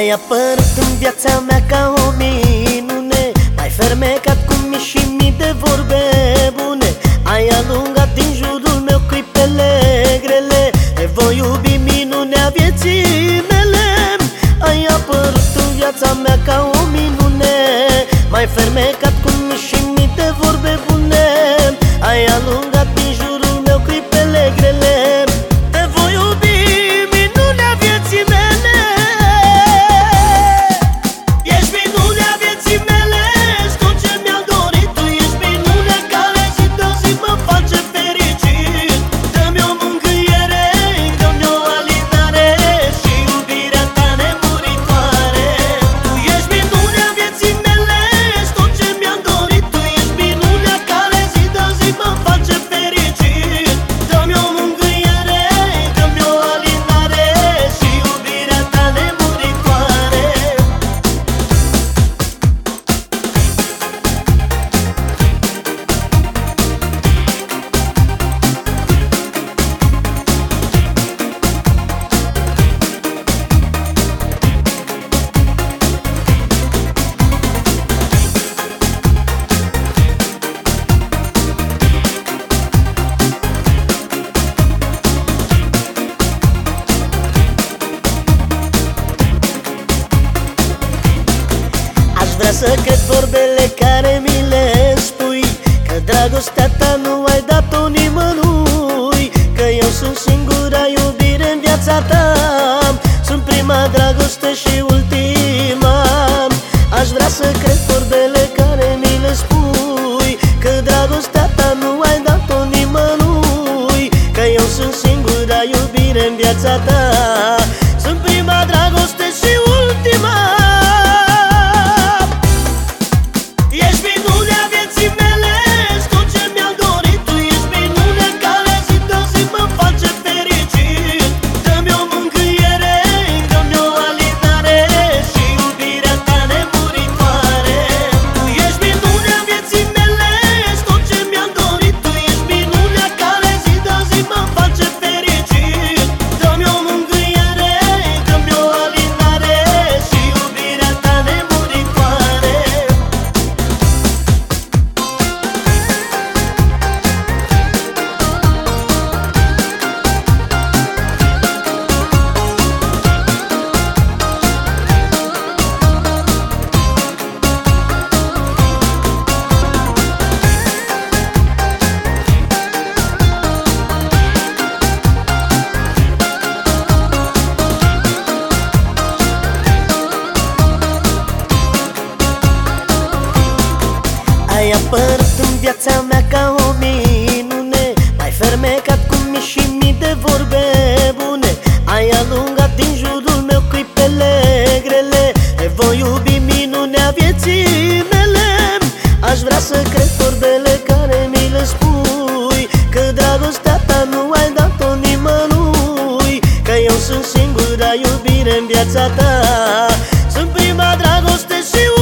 Ai apărut în viața mea ca o minune. Ai fermecat cu mii și mii de vorbe bune. Ai alungat din jurul meu clipele grele. Te voi iubi minunea vieții mele. Ai apărut în viața mea ca o minune. Mai fermecat vrea să cred vorbele care mi le spui Că dragostea ta nu ai dat-o nimănui Că eu sunt singura iubire în viața ta. Sunt prima dragoste și ultima. Aș vrea să cred vorbele care mi le spui Că dragostea ta nu ai dat-o nimănui Că eu sunt singura iubire în viața ta Ai apărut în viața mea ca o minune. Mai fermecat cu mii și mii de vorbe bune. Ai alungat din jurul meu clipele grele. Te voi iubi minunea vieții mele. Aș vrea să cred vorbele care mi le spui Că dragostea ta nu ai dat-o nimănui Că eu sunt singura iubire în viața ta. Sunt prima dragoste și ultima